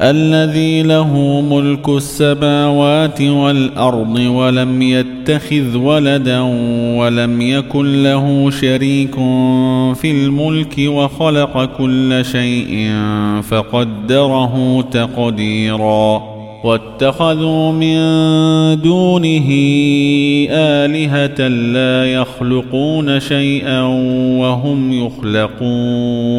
الذي له ملك السماوات والأرض ولم يتخذ ولدا ولم يكن له شريك في الملك وخلق كل شيء فقدره تقديرا. واتخذوا من دونه آلهة لا يخلقون شيئا وهم يخلقون.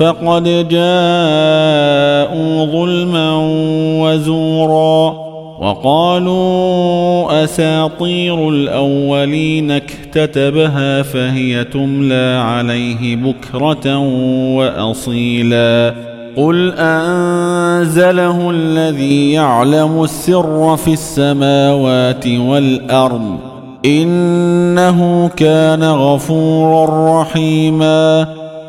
فقد جاءوا ظلما وزورا وقالوا أساطير الأولين اكتتبها فهي تملى عليه بكرة وأصيلا قل أنزله الذي يعلم السر في السماوات والأرض إنه كان غفورا رحيما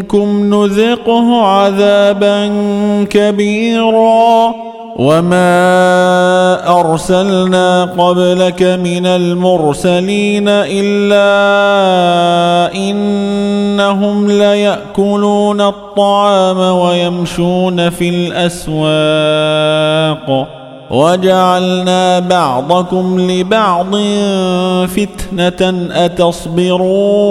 منكم نذقه عذابا كبيرا. وما ارسلنا قبلك من المرسلين الا انهم لياكلون الطعام ويمشون في الاسواق. وجعلنا بعضكم لبعض فتنه اتصبرون.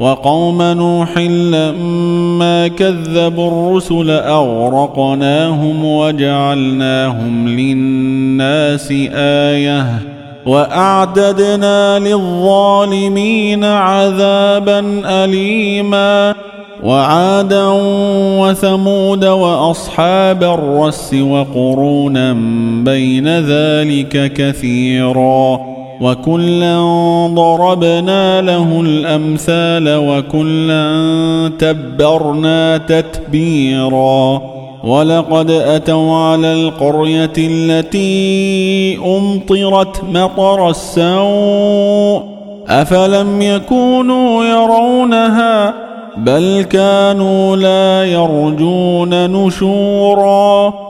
وقوم نوح لما كذبوا الرسل أغرقناهم وجعلناهم للناس آية واعتدنا للظالمين عذابا اليما وعادا وثمود وأصحاب الرس وقرونا بين ذلك كثيرا وكلا ضربنا له الأمثال وكلا تبرنا تتبيرا ولقد أتوا على القرية التي أمطرت مطر السوء أفلم يكونوا يرونها بل كانوا لا يرجون نشورا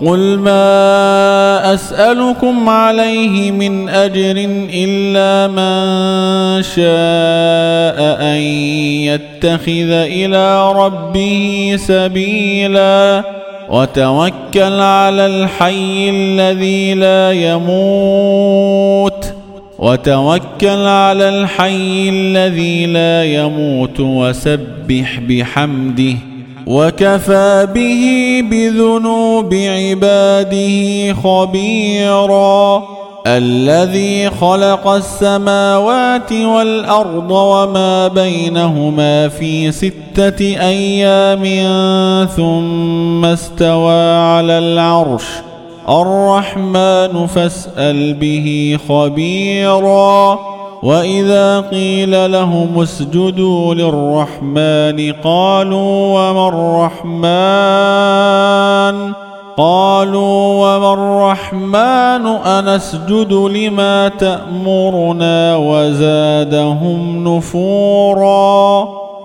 قل ما اسالكم عليه من اجر الا من شاء ان يتخذ إلى ربه سبيلا وتوكل على الحي الذي لا يموت وتوكل على الحي الذي لا يموت وسبح بحمده وكفى به بذنوب عباده خبيرا الذي خلق السماوات والأرض وما بينهما في ستة أيام ثم استوى على العرش. الرحمن فاسأل به خبيرا. وإذا قيل لهم اسجدوا للرحمن قالوا وما الرحمن؟ قالوا وما الرحمن؟ أنسجد لما تأمرنا وزادهم نفورا.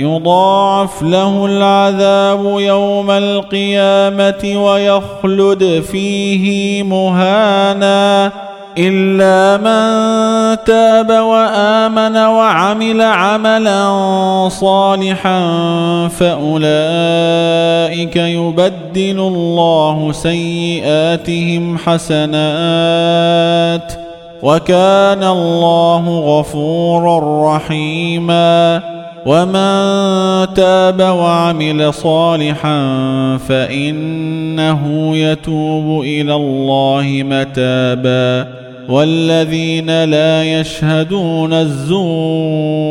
يضاعف له العذاب يوم القيامة ويخلد فيه مهانا إلا من تاب وآمن وعمل عملا صالحا فأولئك يبدل الله سيئاتهم حسنات وكان الله غفورا رحيما ومن تاب وعمل صالحا فانه يتوب إلى الله متابا والذين لا يشهدون الزور